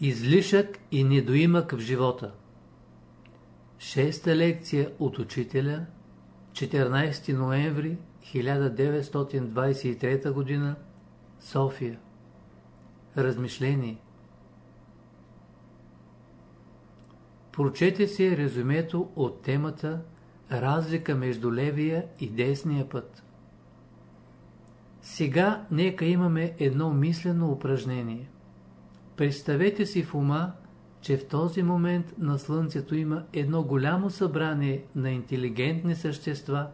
Излишък и недоимък в живота Шеста лекция от учителя 14 ноември 1923 г. София Размишление Прочете се резюмето от темата Разлика между левия и десния път. Сега нека имаме едно мислено упражнение. Представете си в ума, че в този момент на Слънцето има едно голямо събрание на интелигентни същества,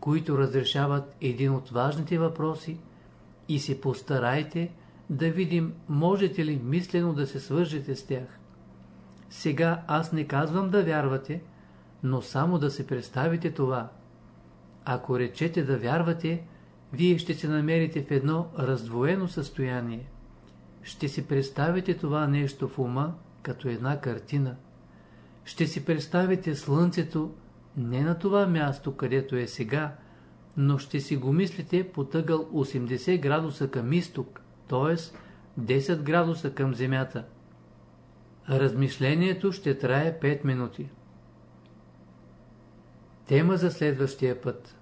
които разрешават един от важните въпроси и се постарайте да видим, можете ли мислено да се свържете с тях. Сега аз не казвам да вярвате, но само да се представите това. Ако речете да вярвате, вие ще се намерите в едно раздвоено състояние. Ще си представите това нещо в ума, като една картина. Ще си представите Слънцето не на това място, където е сега, но ще си го мислите по тъгъл 80 градуса към изток, т.е. 10 градуса към Земята. Размишлението ще трае 5 минути. Тема за следващия път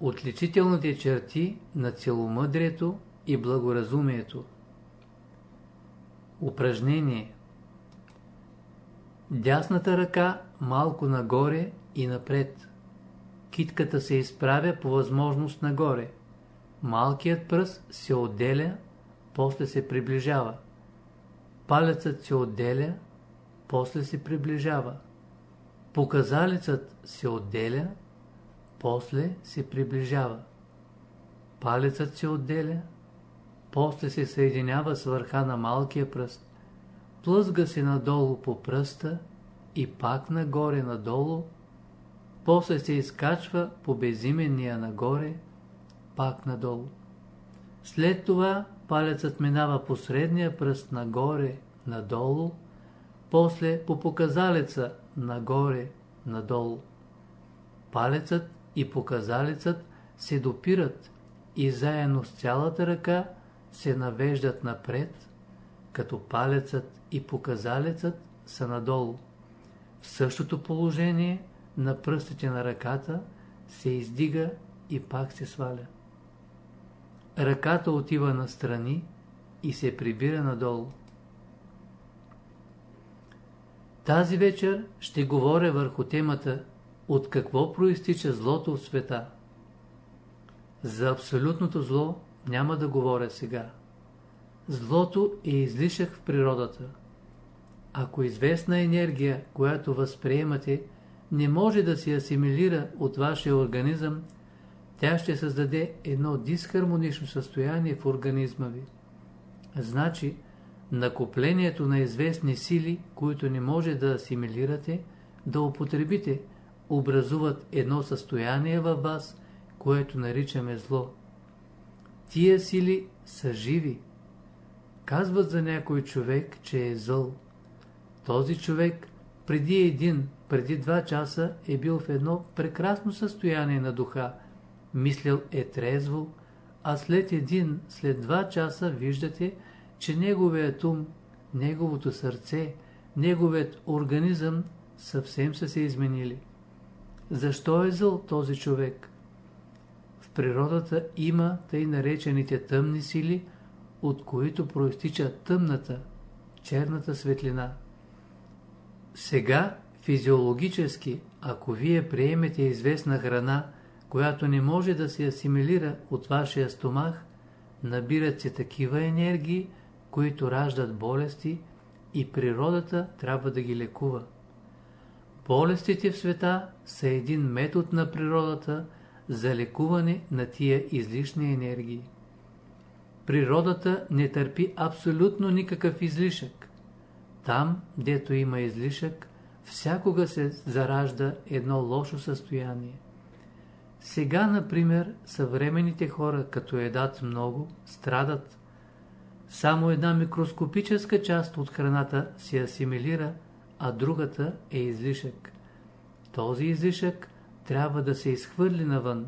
Отличителните черти на целомъдрието и благоразумието Упражнение Дясната ръка малко нагоре и напред. Китката се изправя по възможност нагоре. Малкият пръст се отделя, после се приближава. Палецът се отделя, после се приближава. Показалецът се отделя, после се приближава. Палецът се отделя, после се съединява с върха на малкия пръст. Плъзга се надолу по пръста и пак нагоре надолу, после се изкачва по безименния нагоре, пак надолу. След това палецът минава по средния пръст нагоре, надолу, после по показалеца нагоре, надолу. Палецът и показалецът се допират и заедно с цялата ръка се навеждат напред, като палецът и показалецът са надолу. В същото положение на пръстите на ръката се издига и пак се сваля. Ръката отива настрани и се прибира надолу. Тази вечер ще говоря върху темата от какво проистича злото в света. За абсолютното зло няма да говоря сега. Злото е излишък в природата. Ако известна енергия, която възприемате, не може да се асимилира от вашия организъм, тя ще създаде едно дисхармонично състояние в организма ви. Значи, накоплението на известни сили, които не може да асимилирате, да употребите, образуват едно състояние във вас, което наричаме зло. Тия сили са живи. Казват за някой човек, че е зъл. Този човек преди един, преди два часа е бил в едно прекрасно състояние на духа, мислял е трезво, а след един, след два часа виждате, че неговият ум, неговото сърце, неговият организъм съвсем са се изменили. Защо е зъл този човек? Природата има тъй наречените тъмни сили, от които проистича тъмната, черната светлина. Сега, физиологически, ако вие приемете известна храна, която не може да се асимилира от вашия стомах, набират се такива енергии, които раждат болести и природата трябва да ги лекува. Болестите в света са един метод на природата за лекуване на тия излишни енергии. Природата не търпи абсолютно никакъв излишък. Там, дето има излишък, всякога се заражда едно лошо състояние. Сега, например, съвременните хора, като едат много, страдат. Само една микроскопическа част от храната се асимилира, а другата е излишък. Този излишък трябва да се изхвърли навън.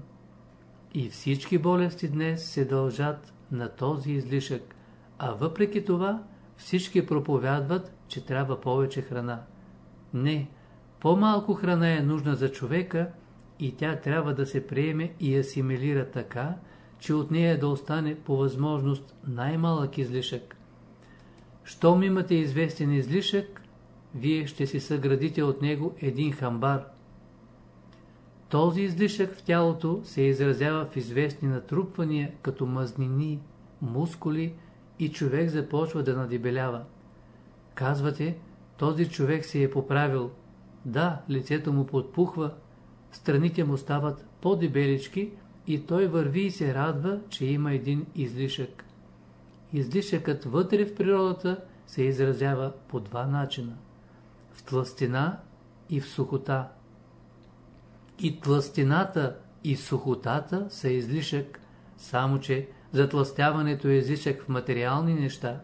И всички болести днес се дължат на този излишък, а въпреки това всички проповядват, че трябва повече храна. Не, по-малко храна е нужна за човека и тя трябва да се приеме и асимилира така, че от нея да остане по възможност най-малък излишък. Щом имате известен излишък, вие ще си съградите от него един хамбар. Този излишък в тялото се изразява в известни натрупвания, като мазнини, мускули и човек започва да надебелява. Казвате, този човек се е поправил. Да, лицето му подпухва, страните му стават по-дебелички и той върви и се радва, че има един излишък. Излишъкът вътре в природата се изразява по два начина. В тластина и в сухота. И тластината и сухотата са излишък, само че затластяването е излишък в материални неща.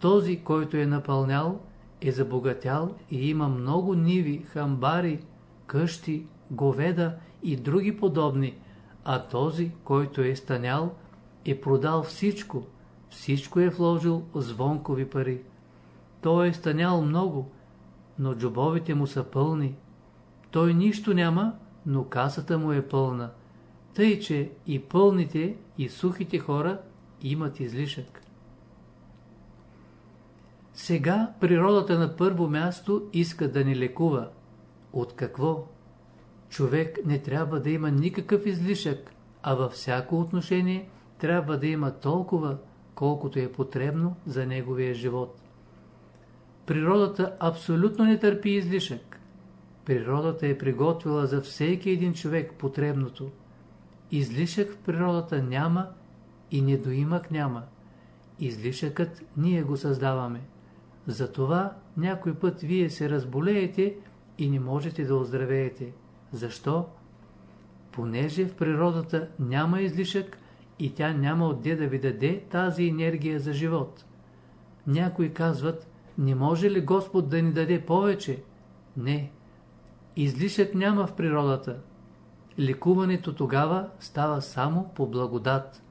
Този, който е напълнял, е забогатял и има много ниви, хамбари, къщи, говеда и други подобни, а този, който е станял, е продал всичко, всичко е вложил звонкови пари. Той е станял много, но джобовите му са пълни. Той нищо няма, но касата му е пълна. Тъй, че и пълните, и сухите хора имат излишък. Сега природата на първо място иска да ни лекува. От какво? Човек не трябва да има никакъв излишък, а във всяко отношение трябва да има толкова, колкото е потребно за неговия живот. Природата абсолютно не търпи излишък. Природата е приготвила за всеки един човек потребното. Излишък в природата няма и недоимък няма. Излишъкът ние го създаваме. Затова някой път вие се разболеете и не можете да оздравеете. Защо? Понеже в природата няма излишък и тя няма отде да ви даде тази енергия за живот. Някои казват, не може ли Господ да ни даде повече? Не. Излишък няма в природата. Лекуването тогава става само по благодат.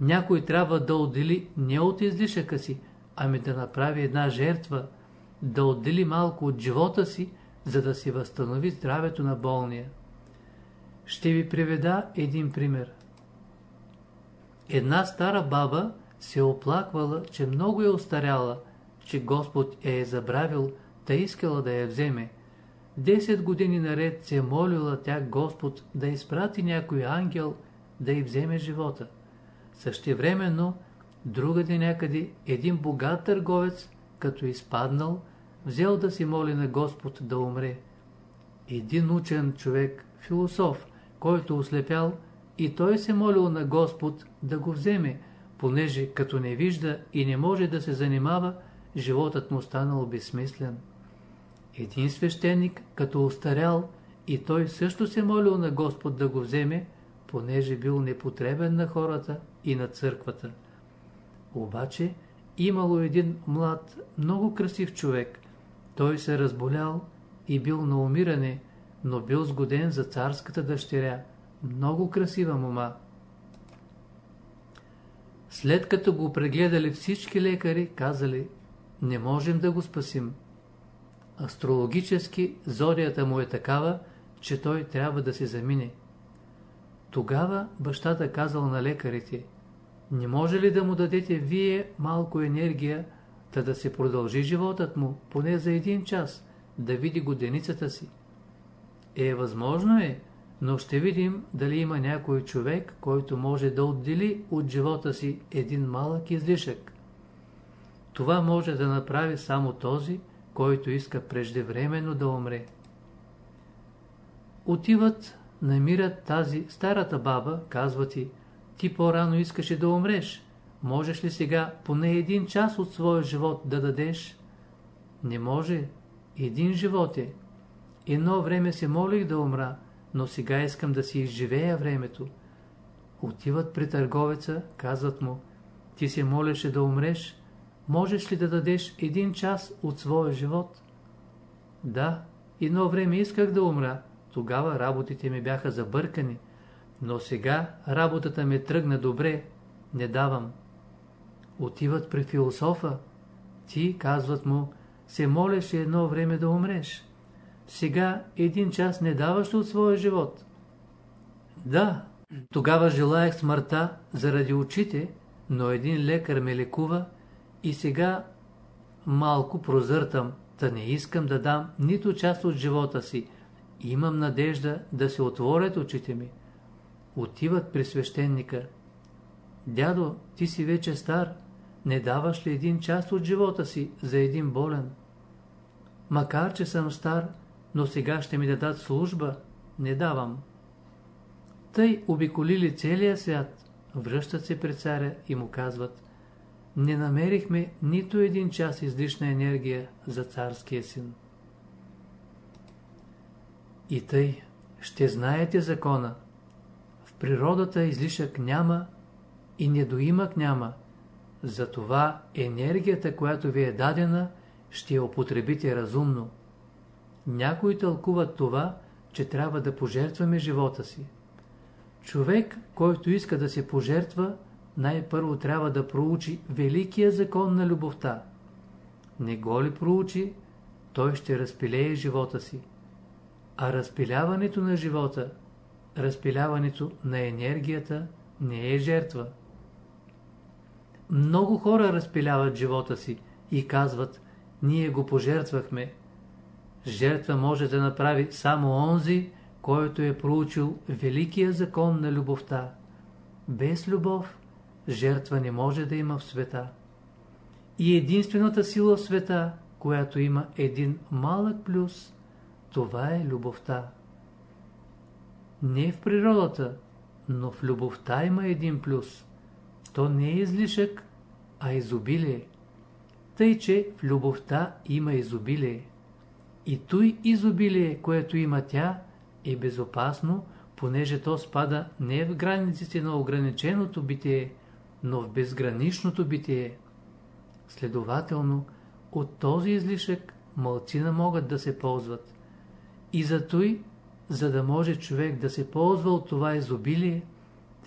Някой трябва да отдели не от излишъка си, ами да направи една жертва, да отдели малко от живота си, за да си възстанови здравето на болния. Ще ви приведа един пример. Една стара баба се оплаквала, че много е остаряла, че Господ я е забравил, да искала да я вземе. Десет години наред се е молила тя Господ да изпрати някой ангел да й вземе живота. Същевременно, другаде някъде, един богат търговец, като изпаднал, взел да си моли на Господ да умре. Един учен човек, философ, който ослепял, и той се молил на Господ да го вземе, понеже като не вижда и не може да се занимава, животът му станал безсмислен. Един свещеник, като устарял, и той също се молил на Господ да го вземе, понеже бил непотребен на хората и на църквата. Обаче имало един млад, много красив човек. Той се разболял и бил на умиране, но бил сгоден за царската дъщеря. Много красива мома. След като го прегледали всички лекари, казали, не можем да го спасим. Астрологически зорията му е такава, че той трябва да се замине. Тогава бащата казал на лекарите, не може ли да му дадете вие малко енергия, да да се продължи животът му, поне за един час, да види годеницата си? Е, възможно е, но ще видим дали има някой човек, който може да отдели от живота си един малък излишък. Това може да направи само този, който иска преждевременно да умре. Отиват, намират тази старата баба, казват ти, ти по-рано искаше да умреш. Можеш ли сега поне един час от своя живот да дадеш? Не може. Един живот е. Едно време се молих да умра, но сега искам да си изживея времето. Отиват при търговеца, казват му, ти се молеше да умреш, можеш ли да дадеш един час от своя живот? Да, едно време исках да умра, тогава работите ми бяха забъркани, но сега работата ми тръгна добре, не давам. Отиват при философа, Ти, казват му, се молеше едно време да умреш. Сега един час не даваш от своя живот. Да, тогава желаях смъртта заради очите, но един лекар ме лекува и сега малко прозъртам, да не искам да дам нито част от живота си. Имам надежда да се отворят очите ми. Отиват при свещеника. Дядо, ти си вече стар, не даваш ли един част от живота си за един болен? Макар, че съм стар, но сега ще ми дадат служба, не давам. Тъй обиколили целия свят, връщат се при царя и му казват Не намерихме нито един час излишна енергия за царския син. И тъй, ще знаете закона. В природата излишък няма и недоимък няма. Затова енергията, която ви е дадена, ще я употребите разумно. Някои тълкуват това, че трябва да пожертваме живота си. Човек, който иска да се пожертва, най-първо трябва да проучи великия закон на любовта. Не го ли проучи, той ще разпилее живота си. А разпиляването на живота, разпиляването на енергията не е жертва. Много хора разпиляват живота си и казват, ние го пожертвахме. Жертва може да направи само онзи, който е проучил великия закон на любовта. Без любов, жертва не може да има в света. И единствената сила в света, която има един малък плюс, това е любовта. Не в природата, но в любовта има един плюс. То не е излишък, а изобилие. Тъй, че в любовта има изобилие. И той изобилие, което има тя, е безопасно, понеже то спада не в границите на ограниченото битие, но в безграничното битие. Следователно, от този излишък мълцина могат да се ползват. И за той, за да може човек да се ползва от това изобилие,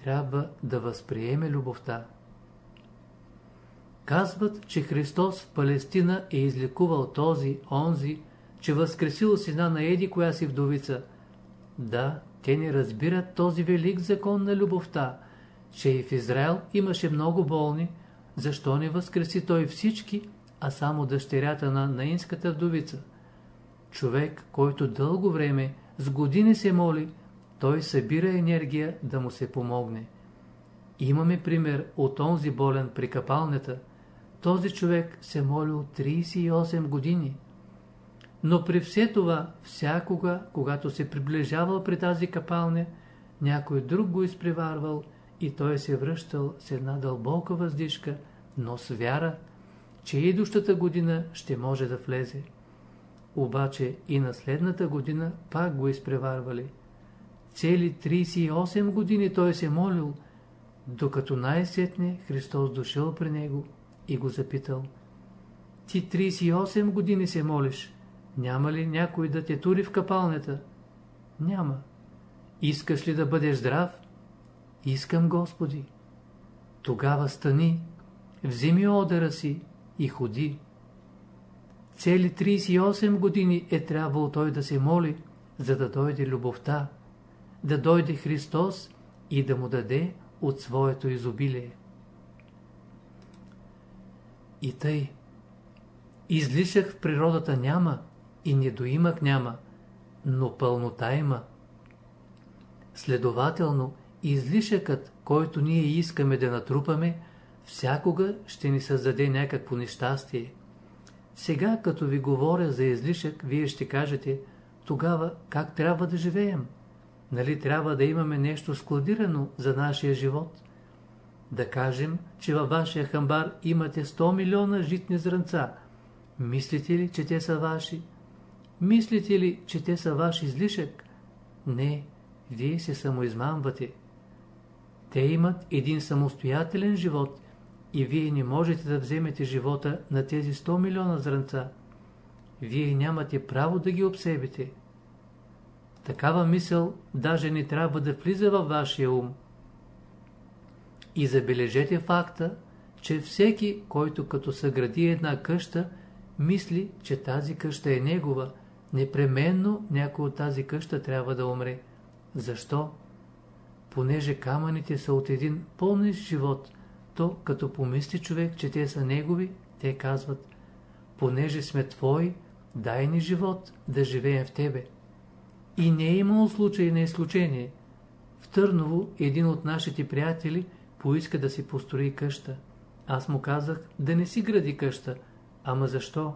трябва да възприеме любовта. Казват, че Христос в Палестина е излекувал този, онзи, че възкресил сина на Еди, коя си вдовица – да, те не разбират този велик закон на любовта, че и в Израел имаше много болни, защо не възкреси той всички, а само дъщерята на наинската вдовица? Човек, който дълго време, с години се моли, той събира енергия да му се помогне. Имаме пример от онзи болен при капалнята. Този човек се молил 38 години. Но при все това, всякога, когато се приближавал при тази капалня, някой друг го изпреварвал и той се връщал с една дълбока въздишка, но с вяра, че идущата година ще може да влезе. Обаче и на следната година пак го изпреварвали. Цели 38 години той се молил, докато най-сетне Христос дошъл при него и го запитал. Ти 38 години се молиш, няма ли някой да те тури в капалнята? Няма. Искаш ли да бъдеш здрав? Искам, Господи. Тогава стани, вземи одера си и ходи. Цели 38 години е трябвало той да се моли, за да дойде любовта, да дойде Христос и да му даде от своето изобилие. И тъй, излишък в природата няма, и недоимък няма, но пълнота има. Следователно, излишъкът, който ние искаме да натрупаме, всякога ще ни създаде някакво нещастие. Сега, като ви говоря за излишък, вие ще кажете, тогава как трябва да живеем? Нали трябва да имаме нещо складирано за нашия живот? Да кажем, че във вашия хамбар имате 100 милиона житни зранца. Мислите ли, че те са ваши? Мислите ли, че те са ваш излишък? Не, вие се самоизмамвате. Те имат един самостоятелен живот и вие не можете да вземете живота на тези 100 милиона зранца. Вие нямате право да ги обсебите. Такава мисъл даже не трябва да влиза във вашия ум. И забележете факта, че всеки, който като съгради една къща, мисли, че тази къща е негова, непременно някой от тази къща трябва да умре. Защо? Понеже камъните са от един пълниш живот, то като помисли човек, че те са негови, те казват, понеже сме твои, дай ни живот да живеем в тебе. И не е имало случай на изключение. В Търново един от нашите приятели поиска да си построи къща. Аз му казах да не си гради къща. Ама защо?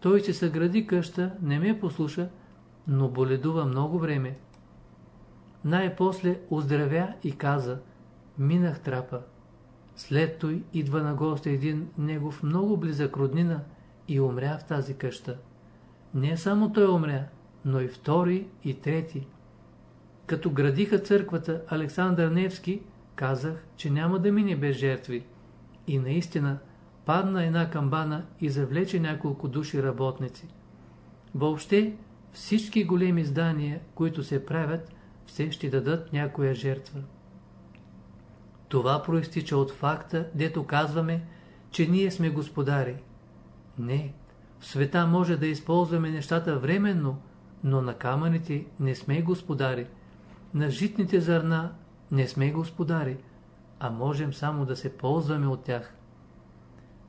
Той си съгради къща, не ме послуша, но боледува много време. Най-после оздравя и каза, минах трапа. След той идва на гост един негов много близък роднина и умря в тази къща. Не само той умря, но и втори и трети. Като градиха църквата Александър Невски, казах, че няма да мине без жертви. И наистина, падна една камбана и завлече няколко души работници. Въобще, всички големи здания, които се правят, все ще дадат някоя жертва. Това проистича от факта, дето казваме, че ние сме господари. Не, в света може да използваме нещата временно, но на камъните не сме господари. На житните зърна не сме господари, а можем само да се ползваме от тях.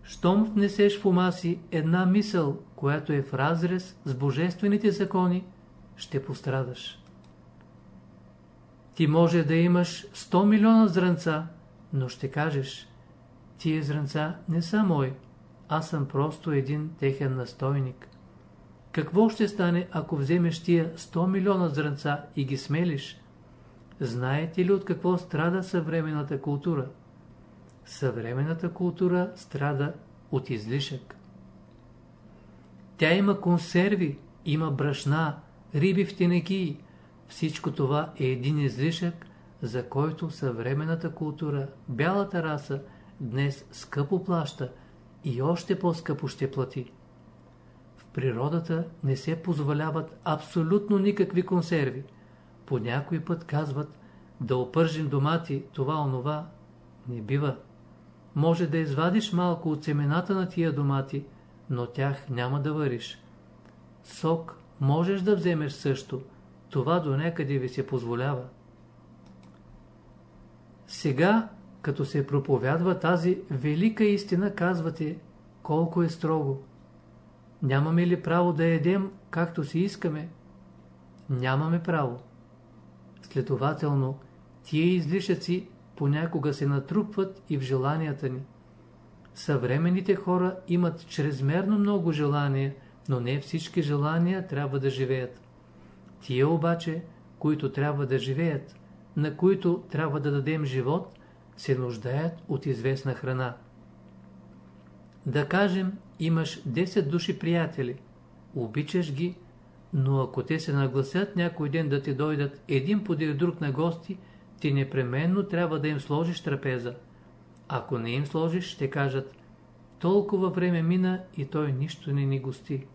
Щом внесеш в ума си една мисъл, която е в разрез с божествените закони, ще пострадаш. Ти може да имаш 100 милиона зранца, но ще кажеш, тия зранца не са мои, аз съм просто един техен настойник. Какво ще стане, ако вземеш тия 100 милиона зранца и ги смелиш? Знаете ли от какво страда съвременната култура? Съвременната култура страда от излишък. Тя има консерви, има брашна, риби в тенеки. Всичко това е един излишък, за който съвременната култура, бялата раса, днес скъпо плаща и още по-скъпо ще плати. В природата не се позволяват абсолютно никакви консерви. По някой път казват да опържим домати, това-онова. Не бива. Може да извадиш малко от семената на тия домати, но тях няма да вариш. Сок можеш да вземеш също. Това до някъде ви се позволява. Сега, като се проповядва тази велика истина, казвате колко е строго. Нямаме ли право да едем както си искаме? Нямаме право. Следователно, тия излишъци понякога се натрупват и в желанията ни. Съвременните хора имат чрезмерно много желания, но не всички желания трябва да живеят. Тия обаче, които трябва да живеят, на които трябва да дадем живот, се нуждаят от известна храна. Да кажем, имаш 10 души приятели, обичаш ги, но ако те се нагласят някой ден да ти дойдат един подир друг на гости, ти непременно трябва да им сложиш трапеза. Ако не им сложиш, ще кажат, толкова време мина и той нищо не ни гости.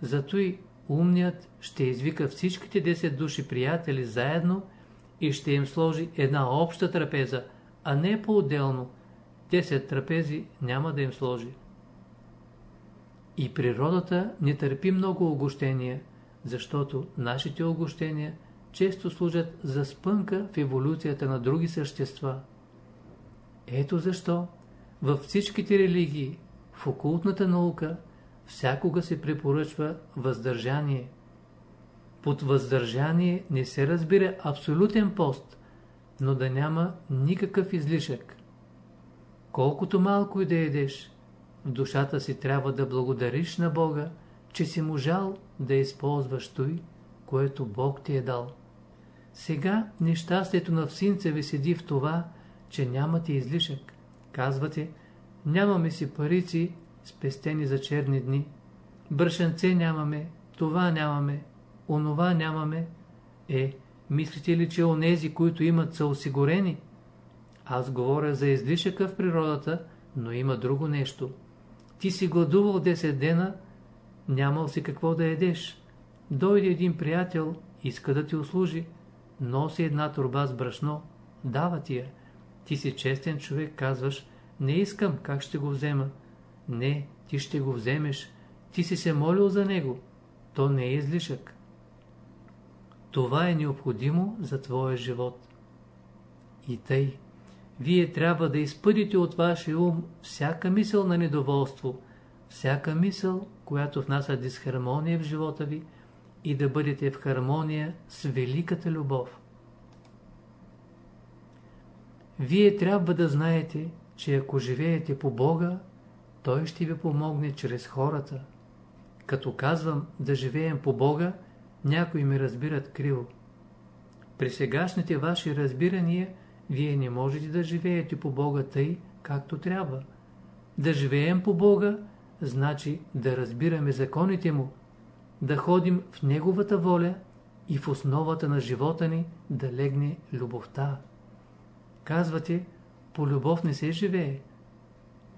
Зато и умният ще извика всичките 10 души приятели заедно и ще им сложи една обща трапеза, а не по-отделно. 10 трапези няма да им сложи. И природата не търпи много огощения, защото нашите огощения често служат за спънка в еволюцията на други същества. Ето защо във всичките религии, в окултната наука, всякога се препоръчва въздържание. Под въздържание не се разбира абсолютен пост, но да няма никакъв излишък. Колкото малко и да едеш, в душата си трябва да благодариш на Бога, че си можал да използваш той, което Бог ти е дал. Сега нещастието на всинца ви седи в това, че нямате излишък. Казвате, нямаме си парици, спестени за черни дни. Бършенце нямаме, това нямаме, онова нямаме. Е, мислите ли, че онези, които имат, са осигурени? Аз говоря за излишъка в природата, но има друго нещо. Ти си гладувал 10 дена, нямал си какво да едеш. Дойде един приятел, иска да ти услужи носи една турба с брашно, дава ти я. Ти си честен човек, казваш, не искам, как ще го взема? Не, ти ще го вземеш. Ти си се молил за него. То не е излишък. Това е необходимо за твоя живот. И тъй, вие трябва да изпъдите от вашия ум всяка мисъл на недоволство, всяка мисъл, която внася дисхармония в живота ви и да бъдете в хармония с великата любов. Вие трябва да знаете, че ако живеете по Бога, Той ще ви помогне чрез хората. Като казвам да живеем по Бога, някои ми разбират криво. При сегашните ваши разбирания, вие не можете да живеете по Бога тъй, както трябва. Да живеем по Бога, значи да разбираме законите Му, да ходим в Неговата воля и в основата на живота ни да легне любовта. Казвате, по любов не се живее.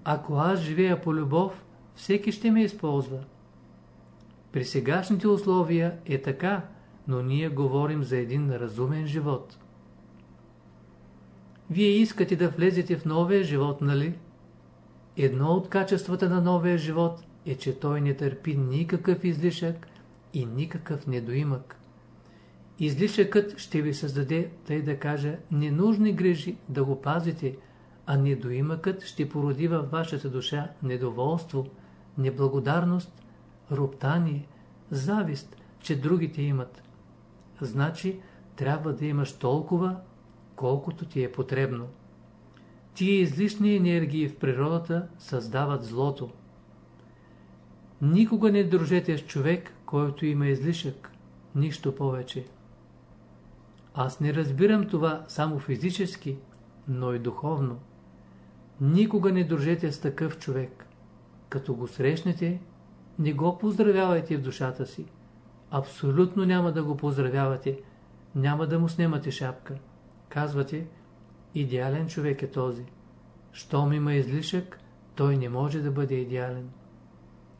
Ако аз живея по любов, всеки ще ме използва. При сегашните условия е така, но ние говорим за един разумен живот. Вие искате да влезете в новия живот, нали? Едно от качествата на новия живот е, че той не търпи никакъв излишък и никакъв недоимък. Излишъкът ще ви създаде, тъй да кажа, ненужни грижи да го пазите, а недоимъкът ще породи във вашата душа недоволство, неблагодарност, роптание, завист, че другите имат. Значи, трябва да имаш толкова, колкото ти е потребно. Тия излишни енергии в природата създават злото. Никога не дружете с човек, който има излишък, нищо повече. Аз не разбирам това само физически, но и духовно. Никога не дружете с такъв човек. Като го срещнете, не го поздравявайте в душата си. Абсолютно няма да го поздравявате, няма да му снимате шапка. Казвате, идеален човек е този. Щом има излишък, той не може да бъде идеален.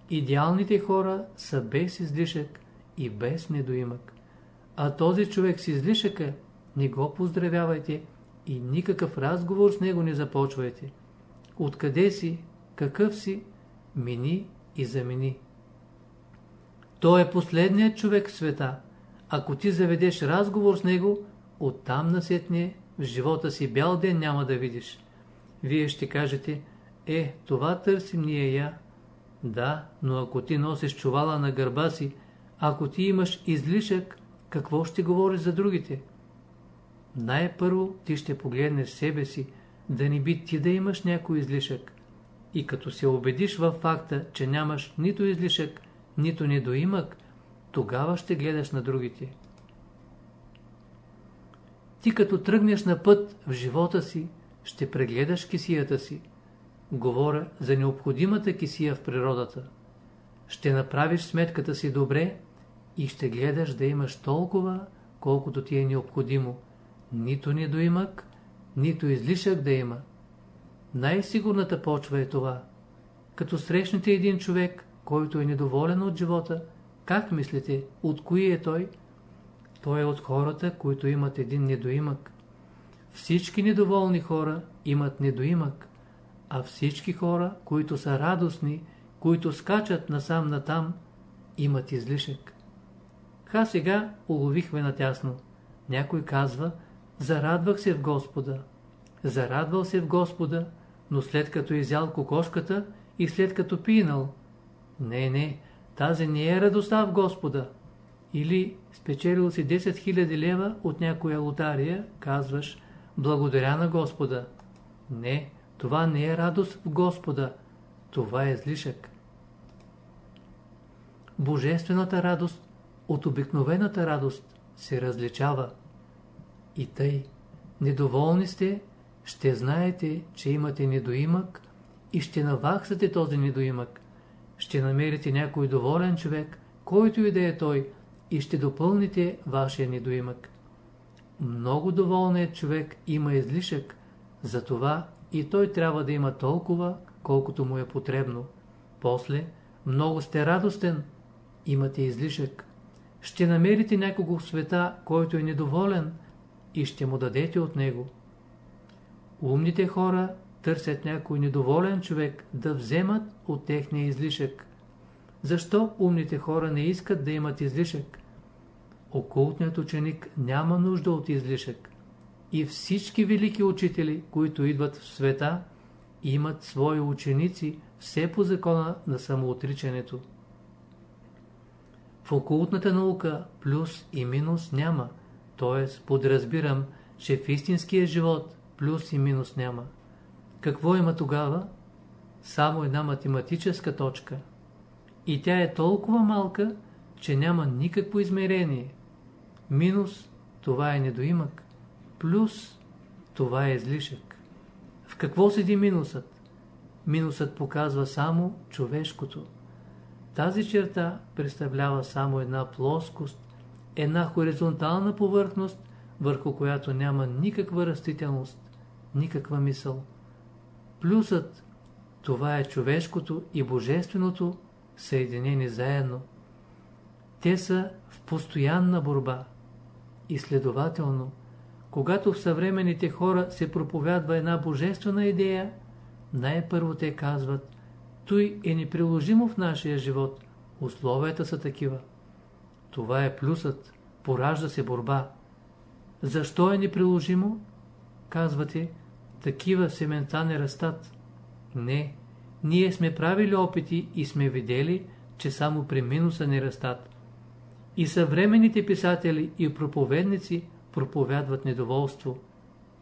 Идеалните хора са без излишък и без недоимък. А този човек с излишъка не го поздравявайте и никакъв разговор с него не започвайте. Откъде си, какъв си, мини и замени. Той е последният човек в света. Ако ти заведеш разговор с него, оттам насетне в живота си бял ден няма да видиш. Вие ще кажете, е, това търсим ние я. Да, но ако ти носиш чувала на гърба си, ако ти имаш излишък, какво ще говориш за другите? Най-първо ти ще погледнеш себе си, да не би ти да имаш някой излишък. И като се убедиш във факта, че нямаш нито излишък, нито недоимък, тогава ще гледаш на другите. Ти като тръгнеш на път в живота си, ще прегледаш кисията си. Говоря за необходимата кисия в природата. Ще направиш сметката си добре и ще гледаш да имаш толкова, колкото ти е необходимо. Нито недоимък, нито излишък да има. Най-сигурната почва е това. Като срещнете един човек, който е недоволен от живота, как мислите, от кои е той? Той е от хората, които имат един недоимък. Всички недоволни хора имат недоимък, а всички хора, които са радостни, които скачат насам-натам, имат излишък. Ха сега уловихме натясно. Някой казва, зарадвах се в Господа. Зарадвал се в Господа, но след като изял кокошката и след като пинал. Не, не, тази не е радостта в Господа. Или спечелил си 10 000 лева от някоя лотария, казваш, благодаря на Господа. Не, това не е радост в Господа, това е излишък. Божествената радост от обикновената радост се различава. И тъй, недоволни сте, ще знаете, че имате недоимък и ще наваксате този недоимък. Ще намерите някой доволен човек, който и да е той, и ще допълните вашия недоимък. Много доволният човек има излишък, затова и той трябва да има толкова, колкото му е потребно. После, много сте радостен, имате излишък. Ще намерите някого в света, който е недоволен и ще му дадете от него. Умните хора търсят някой недоволен човек да вземат от техния излишък. Защо умните хора не искат да имат излишък? Окултният ученик няма нужда от излишък. И всички велики учители, които идват в света, имат свои ученици, все по закона на самоотричането. В окултната наука плюс и минус няма, т.е. подразбирам, че в истинския живот плюс и минус няма. Какво има тогава? Само една математическа точка. И тя е толкова малка, че няма никакво измерение. Минус – това е недоимък. Плюс – това е излишък. В какво седи минусът? Минусът показва само човешкото. Тази черта представлява само една плоскост, една хоризонтална повърхност, върху която няма никаква растителност, никаква мисъл. Плюсът – това е човешкото и божественото съединени заедно. Те са в постоянна борба. И следователно, когато в съвременните хора се проповядва една божествена идея, най-първо те казват, той е неприложимо в нашия живот, условията са такива. Това е плюсът, поражда се борба. Защо е неприложимо? Казвате, такива семенца не растат. Не, ние сме правили опити и сме видели, че само при минуса не растат. И съвременните писатели и проповедници проповядват недоволство.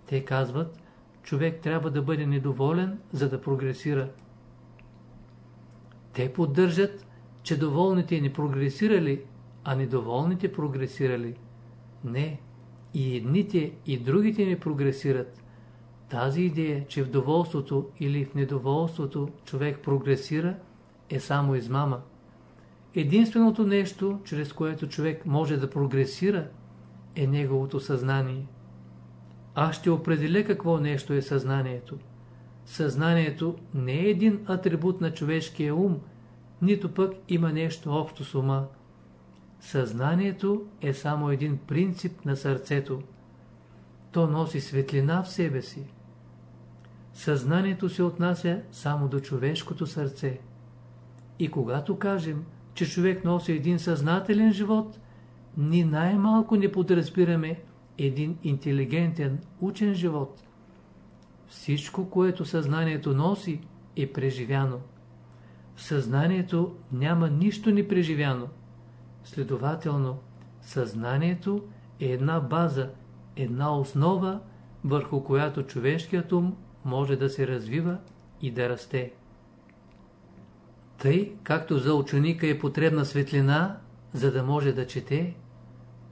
Те казват, човек трябва да бъде недоволен, за да прогресира. Те поддържат, че доволните не прогресирали, а недоволните прогресирали. Не, и едните и другите не прогресират. Тази идея, че в доволството или в недоволството човек прогресира, е само измама. Единственото нещо, чрез което човек може да прогресира, е неговото съзнание. Аз ще определя какво нещо е съзнанието. Съзнанието не е един атрибут на човешкия ум, нито пък има нещо общо с ума. Съзнанието е само един принцип на сърцето. То носи светлина в себе си. Съзнанието се отнася само до човешкото сърце. И когато кажем, че човек носи един съзнателен живот, ни най-малко не подразбираме един интелигентен, учен живот. Всичко, което съзнанието носи, е преживяно. В съзнанието няма нищо непреживяно. Следователно, съзнанието е една база, една основа, върху която човешкият ум може да се развива и да расте. Тъй, както за ученика е потребна светлина, за да може да чете,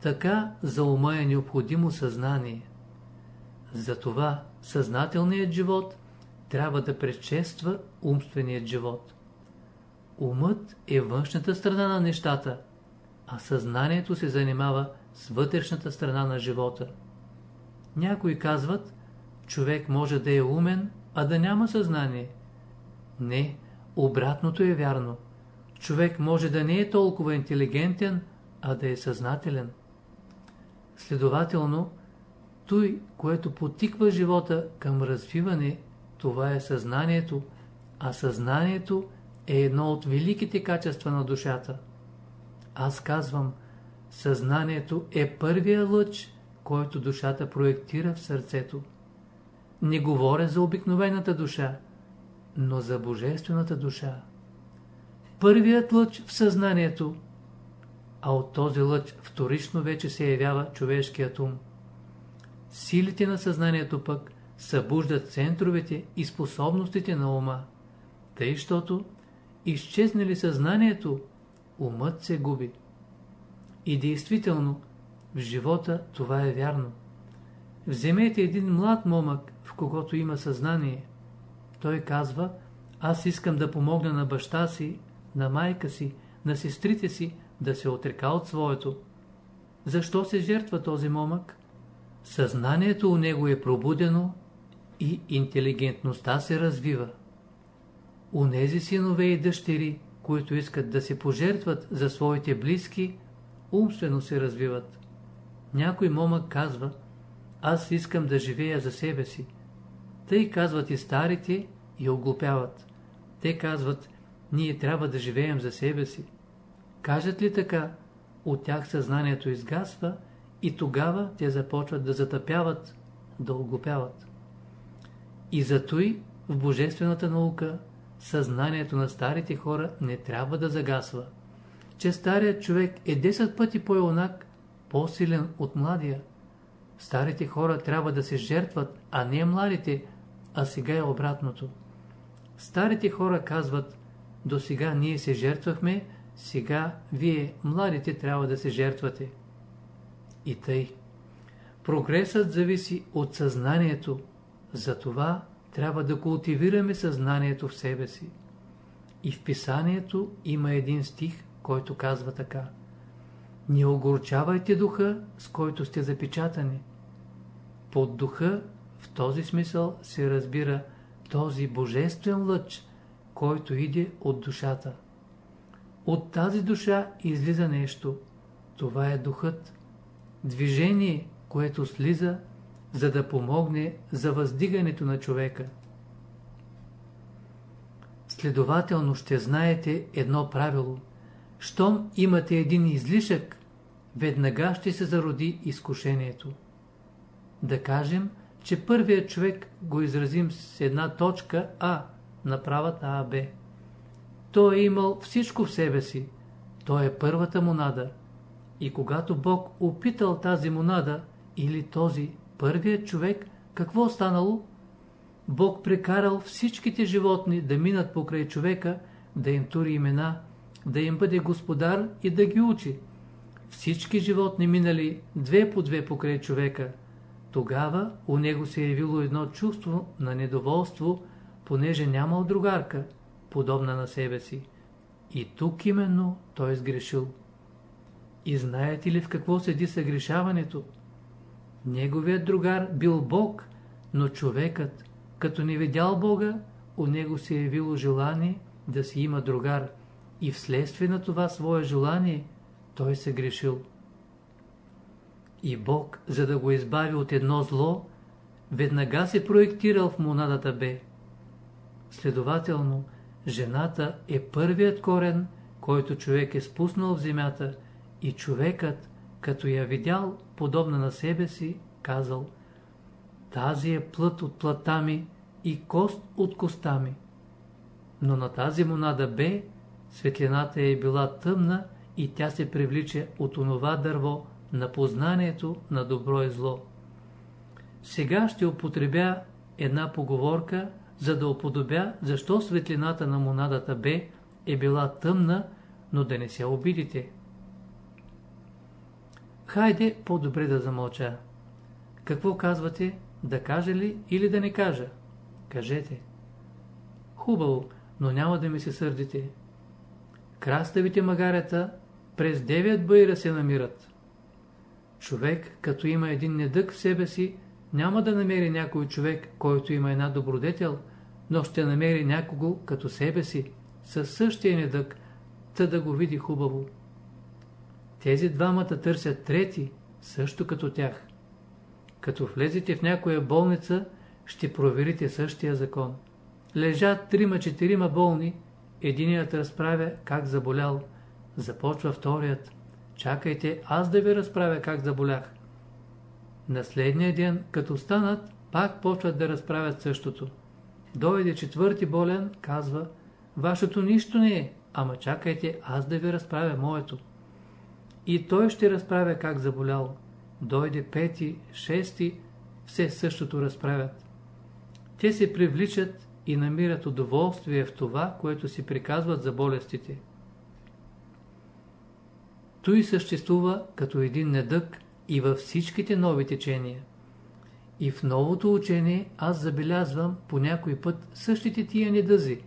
така за ума е необходимо съзнание. Затова съзнателният живот трябва да предшества умственият живот. Умът е външната страна на нещата, а съзнанието се занимава с вътрешната страна на живота. Някои казват, човек може да е умен, а да няма съзнание. Не, обратното е вярно. Човек може да не е толкова интелигентен, а да е съзнателен. Следователно, той, което потиква живота към развиване, това е съзнанието, а съзнанието е едно от великите качества на душата. Аз казвам, съзнанието е първия лъч, който душата проектира в сърцето. Не говоря за обикновената душа, но за божествената душа. Първият лъч в съзнанието, а от този лъч вторично вече се явява човешкият ум. Силите на съзнанието пък събуждат центровете и способностите на ума, тъй, щото изчезнали съзнанието, умът се губи. И действително, в живота това е вярно. Вземете един млад момък, в когото има съзнание. Той казва, аз искам да помогна на баща си, на майка си, на сестрите си, да се отрека от своето. Защо се жертва този момък? Съзнанието у него е пробудено и интелигентността се развива. Унези синове и дъщери, които искат да се пожертват за своите близки, умствено се развиват. Някой момък казва, аз искам да живея за себе си. Тъй казват и старите и оглупяват. Те казват, ние трябва да живеем за себе си. Кажат ли така, от тях съзнанието изгасва и тогава те започват да затъпяват, да оглупяват. И зато в божествената наука съзнанието на старите хора не трябва да загасва, че старият човек е 10 пъти по-юнак, по-силен от младия. Старите хора трябва да се жертват, а не младите, а сега е обратното. Старите хора казват, до сега ние се жертвахме, сега вие, младите, трябва да се жертвате. И тъй. Прогресът зависи от съзнанието, затова трябва да култивираме съзнанието в себе си. И в писанието има един стих, който казва така. Не огорчавайте духа, с който сте запечатани. Под духа в този смисъл се разбира този божествен лъч, който иде от душата. От тази душа излиза нещо. Това е духът. Движение, което слиза, за да помогне за въздигането на човека. Следователно ще знаете едно правило. Щом имате един излишък, веднага ще се зароди изкушението. Да кажем, че първият човек го изразим с една точка А на правата АБ. Той е имал всичко в себе си. Той е първата монада. И когато Бог опитал тази монада или този първият човек, какво станало? Бог прекарал всичките животни да минат покрай човека, да им тури имена, да им бъде господар и да ги учи. Всички животни минали две по две покрай човека. Тогава у него се е явило едно чувство на недоволство, понеже нямал другарка, подобна на себе си. И тук именно той сгрешил. И знаете ли в какво седи съгрешаването? Неговият другар бил Бог, но човекът, като не видял Бога, у него се е явило желание да си има другар и вследствие на това свое желание той се грешил. И Бог, за да го избави от едно зло, веднага се проектирал в монадата Б. Следователно, жената е първият корен, който човек е спуснал в земята и човекът, като я видял подобна на себе си, казал Тази е плът от плътта ми и кост от коста ми. Но на тази монада Б светлината е била тъмна и тя се привлича от онова дърво на познанието на добро и зло. Сега ще употребя една поговорка, за да уподобя защо светлината на монадата Б е била тъмна, но да не се обидите. Хайде по-добре да замълча. Какво казвате? Да кажа ли или да не кажа? Кажете. Хубаво, но няма да ми се сърдите. Краставите магарета през 9 байра се намират. Човек, като има един недък в себе си, няма да намери някой човек, който има една добродетел, но ще намери някого като себе си, със същия недък, та да го види хубаво. Тези двамата търсят трети, също като тях. Като влезете в някоя болница, ще проверите същия закон. Лежат трима-четирима болни, единият разправя как заболял, започва вторият. Чакайте, аз да ви разправя как заболях. На следния ден, като станат, пак почват да разправят същото. Дойде четвърти болен, казва, вашето нищо не е, ама чакайте, аз да ви разправя моето. И той ще разправя как заболял. Дойде пети, шести, все същото разправят. Те се привличат и намират удоволствие в това, което си приказват за болестите. Той съществува като един недък и във всичките нови течения. И в новото учение аз забелязвам по някой път същите тия недъзи.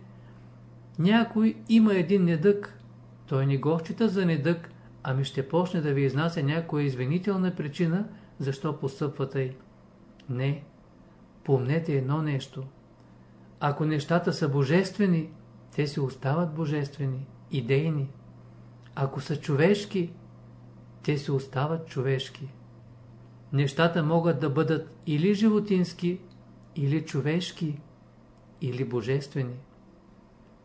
Някой има един недък, той не го счита за недък, ами ще почне да ви изнася някоя извинителна причина, защо постъпва тъй. Не. Помнете едно нещо. Ако нещата са божествени, те си остават божествени, идейни. Ако са човешки, те си остават човешки. Нещата могат да бъдат или животински, или човешки, или божествени.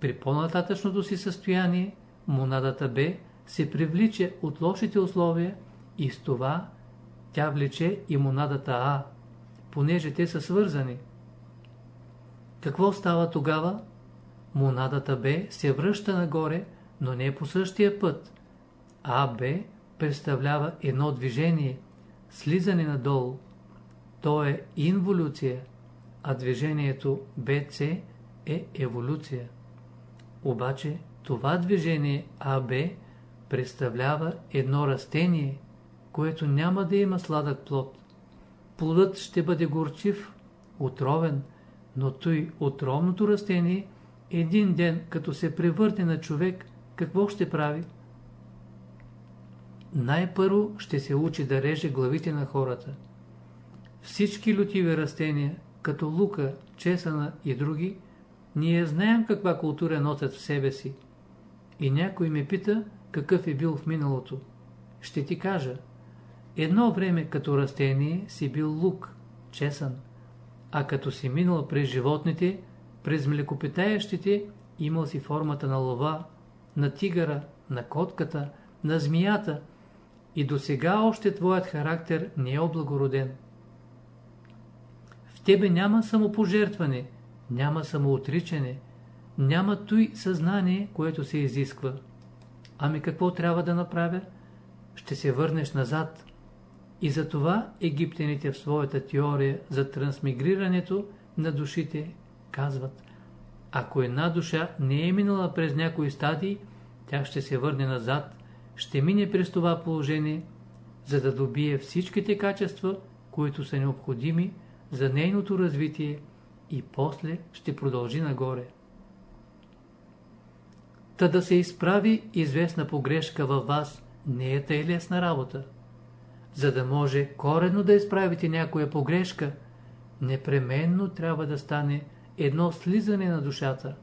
При по-нататъчното си състояние, монадата Б се привлича от лошите условия и с това тя влече и монадата А, понеже те са свързани. Какво става тогава? Монадата Б се връща нагоре, но не по същия път. АБ представлява едно движение, слизане надолу. То е инволюция, а движението БЦ е еволюция. Обаче това движение АБ представлява едно растение, което няма да има сладък плод. Плодът ще бъде горчив, отровен, но той отровното растение един ден, като се превърне на човек, какво ще прави? Най-първо ще се учи да реже главите на хората. Всички лютиви растения, като лука, чесана и други, ние знаем каква култура носят в себе си. И някой ме пита, какъв е бил в миналото. Ще ти кажа. Едно време като растение си бил лук, чесън, а като си минал през животните, през млекопитаещите, имал си формата на лова, на тигъра, на котката, на змията и до сега още твоят характер не е облагороден. В тебе няма самопожертване, няма самоотричане, няма той съзнание, което се изисква. Ами какво трябва да направя? Ще се върнеш назад. И затова египтяните в своята теория за трансмигрирането на душите казват Ако една душа не е минала през някои стадии, тя ще се върне назад, ще мине през това положение, за да добие всичките качества, които са необходими за нейното развитие и после ще продължи нагоре. Та да се изправи известна погрешка във вас не е тъй лесна работа. За да може корено да изправите някоя погрешка, непременно трябва да стане едно слизане на душата.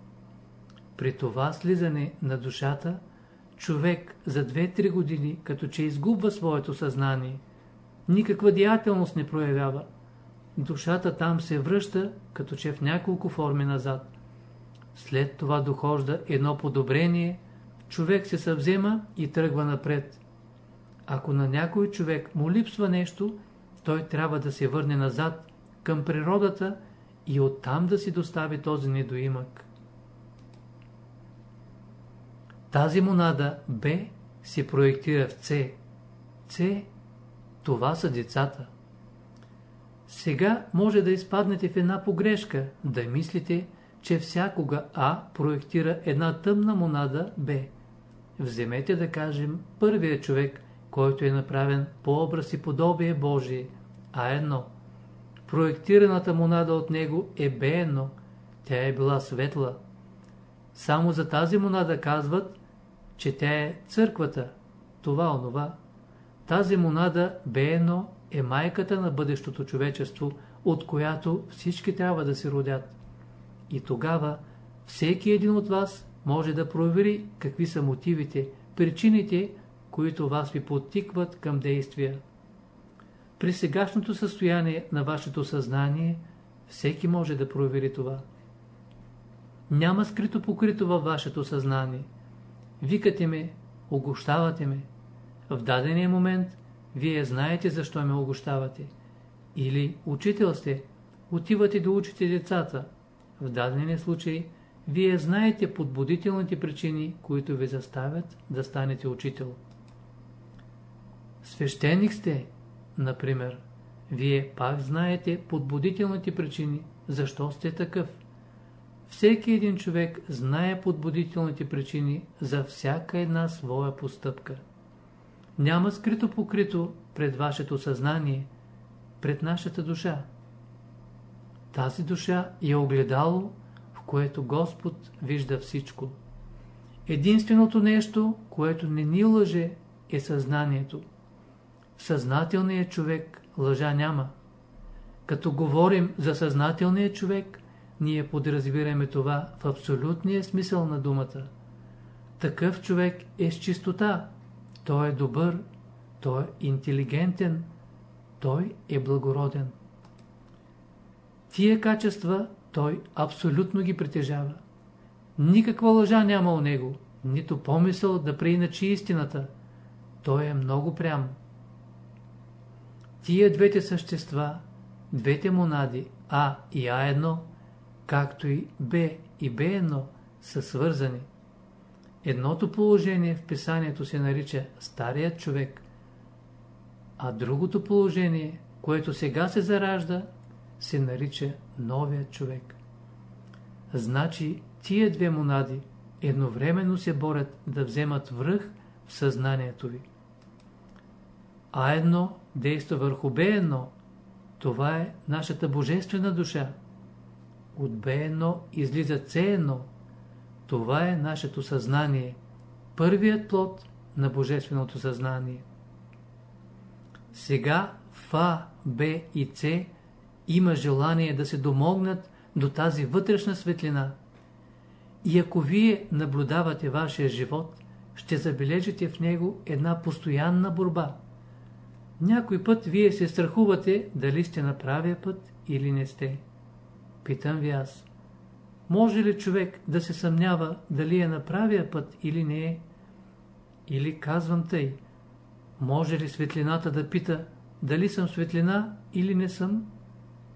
При това слизане на душата, човек за 2-3 години, като че изгубва своето съзнание, никаква деятелност не проявява. Душата там се връща, като че в няколко форми назад. След това дохожда едно подобрение, човек се съвзема и тръгва напред. Ако на някой човек му липсва нещо, той трябва да се върне назад, към природата и оттам да си достави този недоимък. Тази монада Б се проектира в С. С – това са децата. Сега може да изпаднете в една погрешка, да мислите, че всякога А проектира една тъмна монада Б. Вземете да кажем първия човек, който е направен по образ и подобие Божие, А1. Проектираната монада от него е Б1. Тя е била светла. Само за тази монада казват, че тя е църквата, това онова. Тази монада Б1 е майката на бъдещото човечество, от която всички трябва да се родят. И тогава всеки един от вас може да провери какви са мотивите, причините, които вас ви подтикват към действия. При сегашното състояние на вашето съзнание, всеки може да провери това. Няма скрито покрито във вашето съзнание. Викате ме, огощавате ме. В дадения момент вие знаете защо ме огощавате. Или учител сте, отивате да учите децата. В дадения случай вие знаете подбудителните причини, които ви заставят да станете учител. Свещеник сте, например. Вие пак знаете подбудителните причини, защо сте такъв. Всеки един човек знае подбудителните причини за всяка една своя постъпка. Няма скрито покрито пред вашето съзнание, пред нашата душа. Тази душа е огледало, в което Господ вижда всичко. Единственото нещо, което не ни лъже, е съзнанието. В съзнателния човек лъжа няма. Като говорим за съзнателния човек, ние подразбираме това в абсолютния смисъл на думата. Такъв човек е с чистота. Той е добър, той е интелигентен, той е благороден. Тия качества той абсолютно ги притежава. Никаква лъжа няма у него, нито помисъл да преиначи истината. Той е много прям. Тия двете същества, двете монади А и А1, както и Б и Б1 са свързани. Едното положение в писанието се нарича Старият човек, а другото положение, което сега се заражда, се нарича Новият човек. Значи тия две монади едновременно се борят да вземат връх в съзнанието ви. А1 действа върху Б1, това е нашата божествена душа. От Б1 излиза С1, това е нашето съзнание, първият плод на Божественото съзнание. Сега Фа, Б и С има желание да се домогнат до тази вътрешна светлина. И ако вие наблюдавате вашия живот, ще забележите в него една постоянна борба. Някой път вие се страхувате дали сте на правия път или не сте. Питам ви аз. Може ли човек да се съмнява дали е на правия път или не е? Или казвам тъй, може ли светлината да пита дали съм светлина или не съм?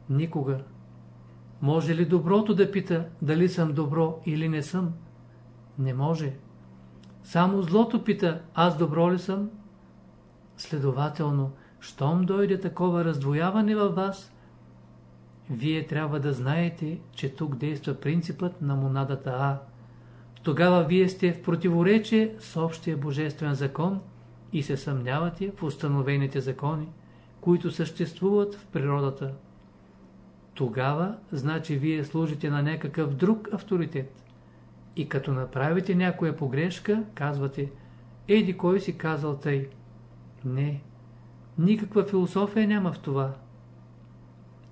Никога. Може ли доброто да пита дали съм добро или не съм? Не може. Само злото пита аз добро ли съм? Следователно, щом дойде такова раздвояване във вас, вие трябва да знаете, че тук действа принципът на монадата А. Тогава вие сте в противоречие с общия божествен закон и се съмнявате в установените закони, които съществуват в природата. Тогава, значи, вие служите на някакъв друг авторитет. И като направите някоя погрешка, казвате, еди кой си казал тъй. Не, никаква философия няма в това.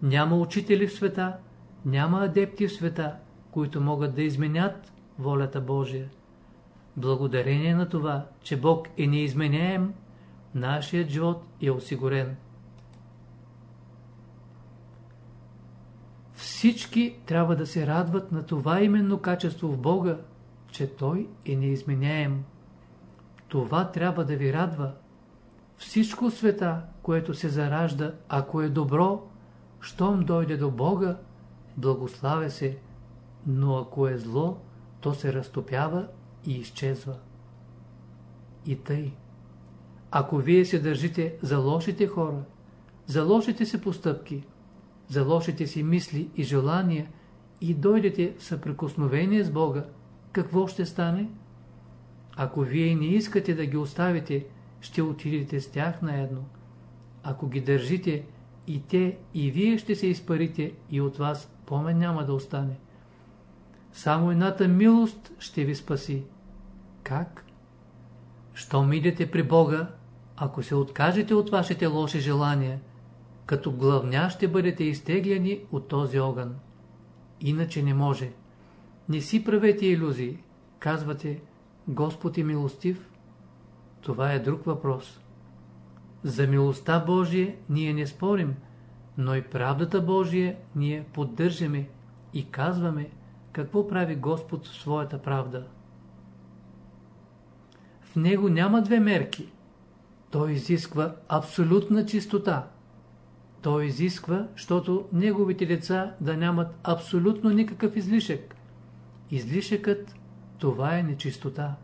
Няма учители в света, няма адепти в света, които могат да изменят волята Божия. Благодарение на това, че Бог е неизменяем, нашият живот е осигурен. Всички трябва да се радват на това именно качество в Бога, че Той е неизменяем. Това трябва да ви радва. Всичко света, което се заражда, ако е добро, щом дойде до Бога, благославя се, но ако е зло, то се разтопява и изчезва. И тъй. Ако вие се държите за лошите хора, за лошите си постъпки, за лошите си мисли и желания и дойдете в съприкосновение с Бога, какво ще стане? Ако вие не искате да ги оставите, ще отидете с тях наедно. Ако ги държите, и те, и вие ще се изпарите, и от вас помен няма да остане. Само едната милост ще ви спаси. Как? Щом идете при Бога, ако се откажете от вашите лоши желания, като главня ще бъдете изтегляни от този огън. Иначе не може. Не си правете иллюзии. Казвате, Господ е милостив. Това е друг въпрос. За милостта Божия ние не спорим, но и правдата Божия ние поддържаме и казваме какво прави Господ в своята правда. В него няма две мерки. Той изисква абсолютна чистота. Той изисква, защото неговите деца да нямат абсолютно никакъв излишък. Излишъкът – това е нечистота.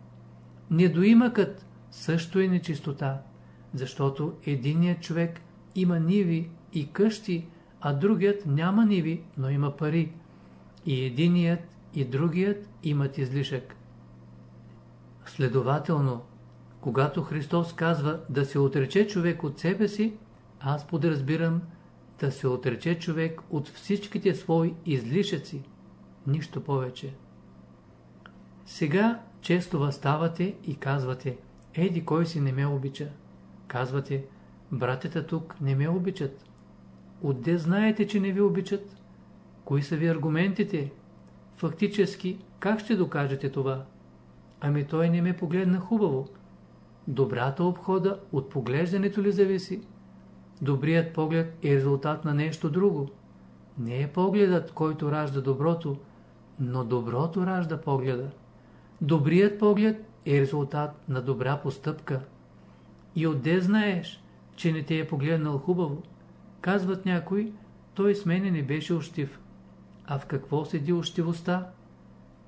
Недоимъкът също е нечистота, защото единият човек има ниви и къщи, а другият няма ниви, но има пари. И единият и другият имат излишък. Следователно, когато Христос казва да се отрече човек от себе си, аз подразбирам да се отрече човек от всичките свои излишъци, нищо повече. Сега често възставате и казвате, еди кой си не ме обича. Казвате, братята тук не ме обичат. Отде знаете, че не ви обичат? Кои са ви аргументите? Фактически, как ще докажете това? Ами той не ме погледна хубаво. Добрата обхода от поглеждането ли зависи? Добрият поглед е резултат на нещо друго. Не е погледът, който ражда доброто, но доброто ражда погледа. Добрият поглед е резултат на добра постъпка. И отде знаеш, че не те е погледнал хубаво? Казват някои, той с мене не беше ощив. А в какво седи ощивостта?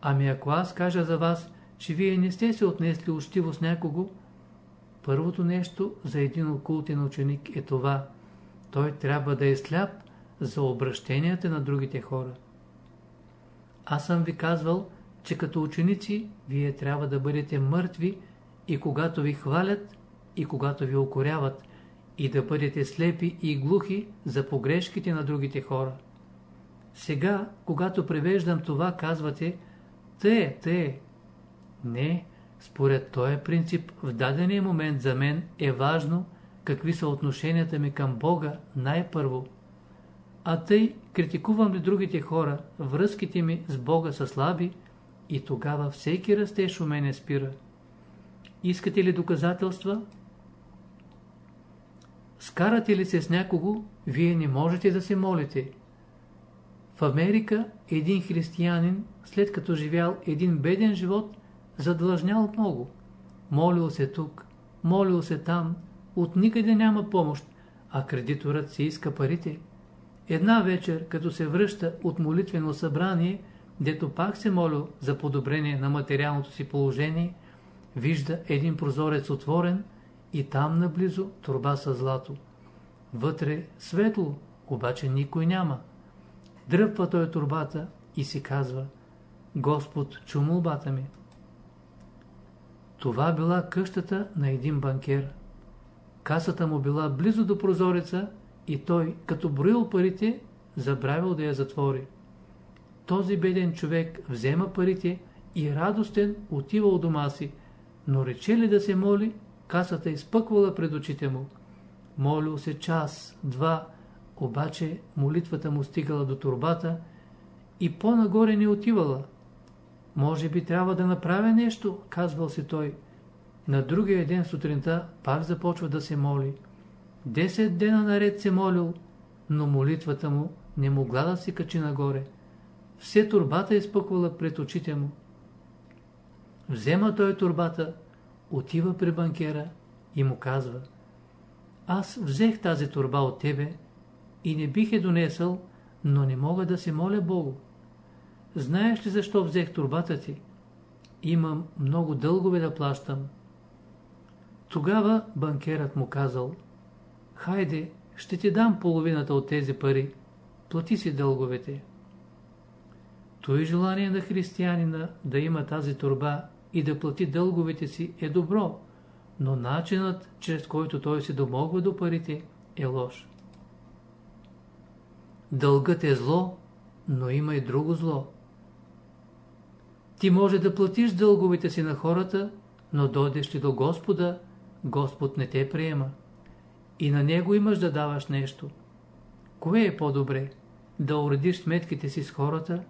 Ами ако аз кажа за вас, че вие не сте се отнесли ощиво с някого, първото нещо за един окултен ученик е това. Той трябва да е сляп за обращенията на другите хора. Аз съм ви казвал, че като ученици вие трябва да бъдете мъртви и когато ви хвалят, и когато ви окоряват, и да бъдете слепи и глухи за погрешките на другите хора. Сега, когато превеждам това, казвате «Те, те». Не, според този принцип, в дадения момент за мен е важно какви са отношенията ми към Бога най-първо. А тъй, критикувам ли другите хора, връзките ми с Бога са слаби и тогава всеки растеж у мене спира. Искате ли доказателства? Скарате ли се с някого, вие не можете да се молите. В Америка един християнин, след като живял един беден живот, задлъжнял много. Молил се тук, молил се там, от никъде няма помощ, а кредиторът се иска парите. Една вечер, като се връща от молитвено събрание, дето пак се молил за подобрение на материалното си положение, вижда един прозорец отворен и там наблизо турба с злато. Вътре светло, обаче никой няма. Дръпва той турбата и си казва Господ чу молбата ми. Това била къщата на един банкер. Касата му била близо до прозореца и той, като броил парите, забравил да я затвори. Този беден човек взема парите и радостен отива у дома си, но рече ли да се моли, касата изпъквала пред очите му. Молил се час, два, обаче молитвата му стигала до турбата и по-нагоре не отивала. Може би трябва да направя нещо, казвал си той. На другия ден сутринта пак започва да се моли. Десет дена наред се молил, но молитвата му не могла да се качи нагоре. Все турбата изпъквала пред очите му. Взема той турбата, отива при банкера и му казва Аз взех тази турба от тебе и не бих е донесъл, но не мога да се моля Богу. Знаеш ли защо взех турбата ти? Имам много дългове да плащам. Тогава банкерът му казал Хайде, ще ти дам половината от тези пари. Плати си дълговете. Той желание на християнина да има тази турба и да плати дълговете си е добро, но начинът, чрез който той се домогва до парите, е лош. Дългът е зло, но има и друго зло. Ти може да платиш дълговете си на хората, но дойдеш ли до Господа, Господ не те приема. И на Него имаш да даваш нещо. Кое е по-добре? Да уредиш сметките си с хората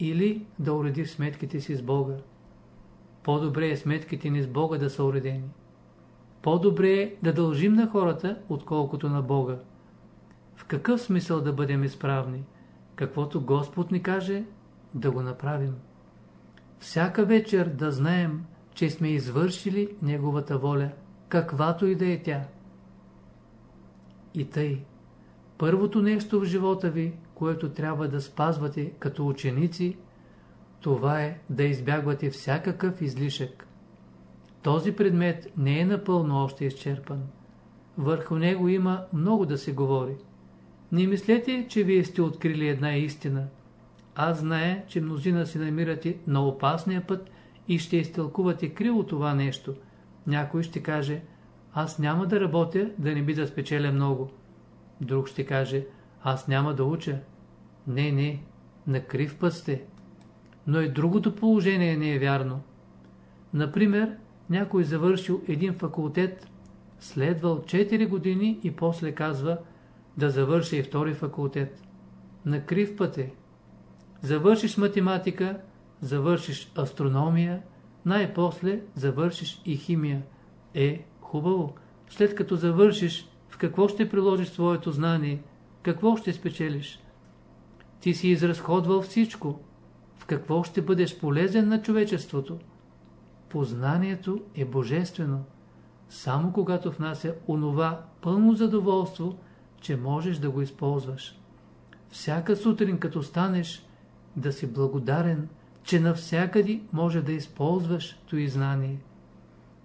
или да уредиш сметките си с Бога? По-добре е сметките ни с Бога да са уредени. По-добре е да дължим на хората, отколкото на Бога. В какъв смисъл да бъдем изправни? Каквото Господ ни каже, да го направим. Всяка вечер да знаем, че сме извършили Неговата воля, каквато и да е тя. И тъй, първото нещо в живота ви, което трябва да спазвате като ученици, това е да избягвате всякакъв излишък. Този предмет не е напълно още изчерпан. Върху него има много да се говори. Не мислете, че вие сте открили една истина. Аз знае, че мнозина се намирате на опасния път и ще изтълкувате криво това нещо. Някой ще каже, аз няма да работя, да не би да спечеля много. Друг ще каже, аз няма да уча. Не, не, на крив път сте. Но и другото положение не е вярно. Например, някой завършил един факултет, следвал 4 години и после казва да завърши и втори факултет. На крив път е. Завършиш математика, завършиш астрономия, най-после завършиш и химия. Е, хубаво. След като завършиш, в какво ще приложиш своето знание? Какво ще спечелиш? ти си изразходвал всичко. В какво ще бъдеш полезен на човечеството? Познанието е божествено. Само когато внася онова пълно задоволство, че можеш да го използваш. Всяка сутрин, като станеш, да си благодарен, че навсякъде може да използваш и знание.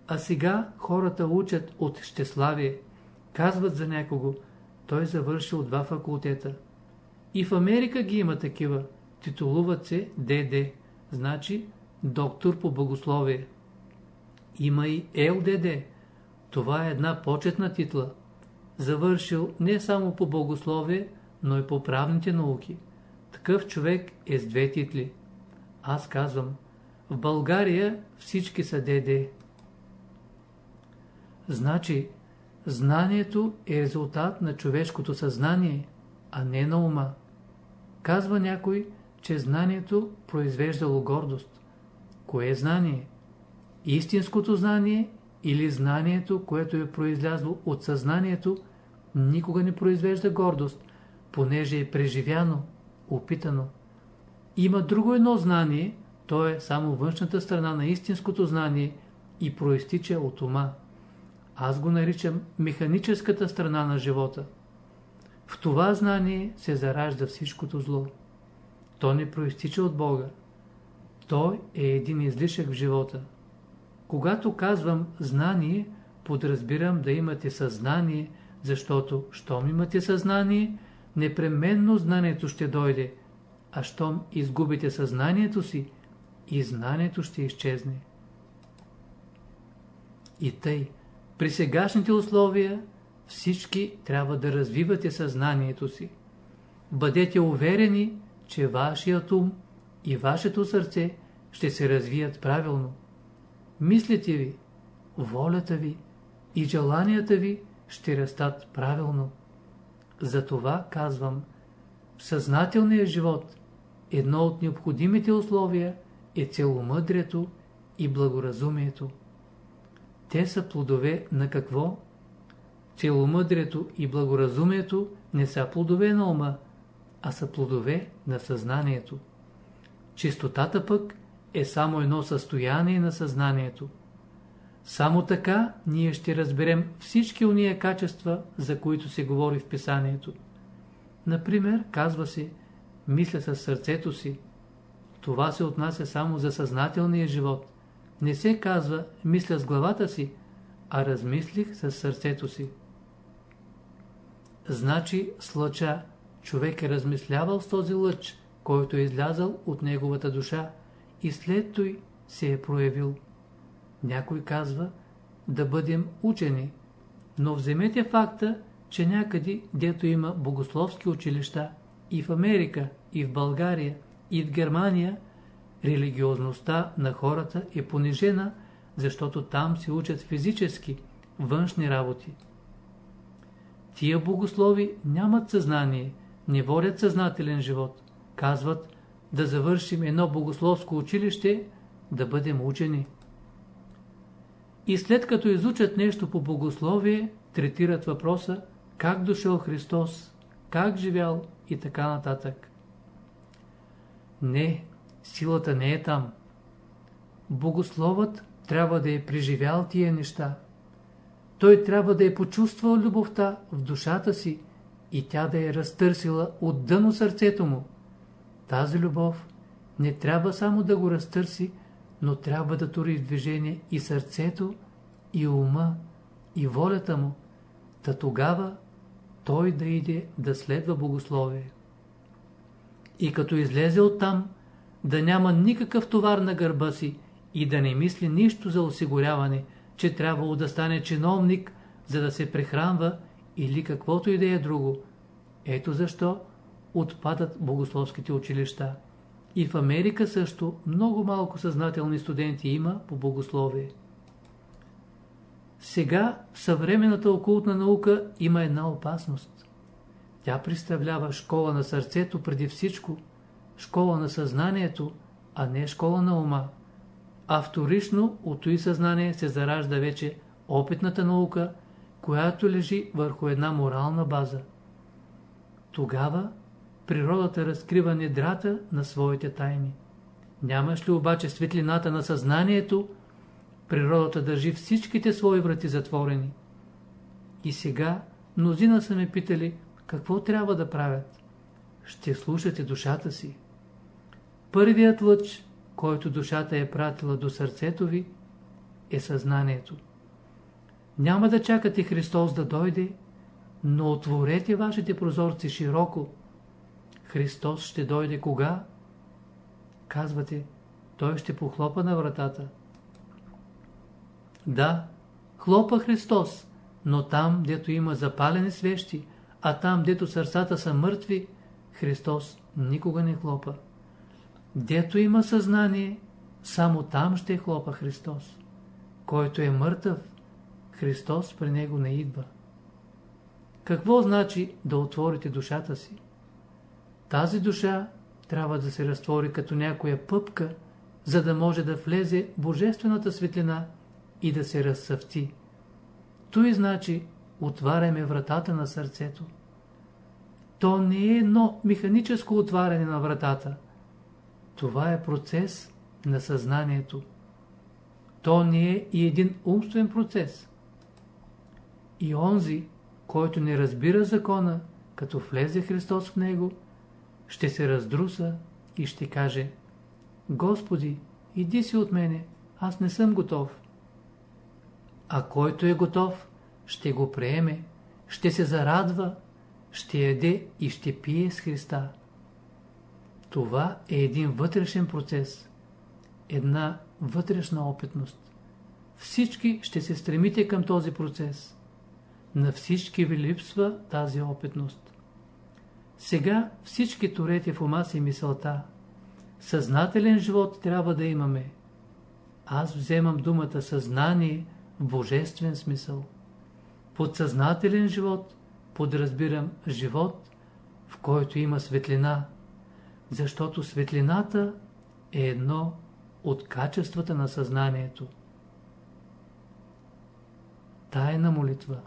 А сега хората учат от щеславие. Казват за някого, той завършил два факултета. И в Америка ги има такива. Титулуват се ДД, значи доктор по богословие. Има и ЛДД. Това е една почетна титла. Завършил не само по богословие, но и по правните науки. Такъв човек е с две титли. Аз казвам, в България всички са ДД. Значи, знанието е резултат на човешкото съзнание, а не на ума. Казва някой, че знанието произвеждало гордост. Кое е знание? Истинското знание или знанието, което е произлязло от съзнанието, никога не произвежда гордост, понеже е преживяно, опитано. Има друго едно знание, то е само външната страна на истинското знание и проистича от ума. Аз го наричам механическата страна на живота. В това знание се заражда всичкото зло. То не проистича от Бога. Той е един излишък в живота. Когато казвам знание, подразбирам да имате съзнание, защото, щом имате съзнание, непременно знанието ще дойде, а щом изгубите съзнанието си, и знанието ще изчезне. И тъй, при сегашните условия, всички трябва да развивате съзнанието си. Бъдете уверени, че вашият ум и вашето сърце ще се развият правилно. Мислите ви, волята ви и желанията ви ще растат правилно. Затова казвам, в съзнателния живот едно от необходимите условия е целомъдрието и благоразумието. Те са плодове на какво? Целомъдрието и благоразумието не са плодове на ума, а са плодове на съзнанието. Чистотата пък е само едно състояние на съзнанието. Само така ние ще разберем всички уния качества, за които се говори в писанието. Например, казва се, мисля със сърцето си. Това се отнася само за съзнателния живот. Не се казва, мисля с главата си, а размислих със сърцето си. Значи с лъча човек е размислявал с този лъч, който е излязал от неговата душа и след той се е проявил. Някой казва да бъдем учени, но вземете факта, че някъде, дето има богословски училища, и в Америка, и в България, и в Германия, религиозността на хората е понижена, защото там се учат физически, външни работи. Тия богослови нямат съзнание, не водят съзнателен живот. Казват да завършим едно богословско училище, да бъдем учени. И след като изучат нещо по богословие, третират въпроса как дошъл Христос, как живял и така нататък. Не, силата не е там. Богословът трябва да е преживял тия неща. Той трябва да е почувствал любовта в душата си и тя да е разтърсила от дъно сърцето му. Тази любов не трябва само да го разтърси, но трябва да тури в движение и сърцето, и ума, и волята му, та тогава той да иде да следва богословие. И като излезе оттам, да няма никакъв товар на гърба си и да не мисли нищо за осигуряване, че трябвало да стане чиновник, за да се прехранва или каквото и да е друго. Ето защо отпадат богословските училища. И в Америка също много малко съзнателни студенти има по богословие. Сега в съвременната окултна наука има една опасност. Тя представлява школа на сърцето преди всичко, школа на съзнанието, а не школа на ума. А вторично от този съзнание се заражда вече опитната наука, която лежи върху една морална база. Тогава природата разкрива недрата на своите тайни. Нямаш ли обаче светлината на съзнанието, природата държи всичките свои врати затворени. И сега мнозина са ме питали, какво трябва да правят. Ще слушате душата си. Първият лъч, който душата е пратила до сърцето ви, е съзнанието. Няма да чакате Христос да дойде, но отворете вашите прозорци широко. Христос ще дойде кога? Казвате, Той ще похлопа на вратата. Да, хлопа Христос, но там, дето има запалени свещи, а там, дето сърцата са мъртви, Христос никога не хлопа. Дето има съзнание, само там ще хлопа Христос. Който е мъртъв, Христос при него не идва. Какво значи да отворите душата си? Тази душа трябва да се разтвори като някоя пъпка, за да може да влезе Божествената светлина и да се разсъвти. Той значи отваряме вратата на сърцето. То не е едно механическо отваряне на вратата. Това е процес на съзнанието. То не е и един умствен процес. И онзи, който не разбира закона, като влезе Христос в него, ще се раздруса и ще каже Господи, иди си от мене, аз не съм готов. А който е готов, ще го приеме, ще се зарадва, ще яде и ще пие с Христа. Това е един вътрешен процес, една вътрешна опитност. Всички ще се стремите към този процес. На всички ви липсва тази опитност. Сега всички турете в ума си мисълта. Съзнателен живот трябва да имаме. Аз вземам думата съзнание в божествен смисъл. Под съзнателен живот подразбирам живот, в който има светлина, защото светлината е едно от качествата на съзнанието. Тайна молитва